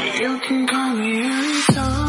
You can call me anytime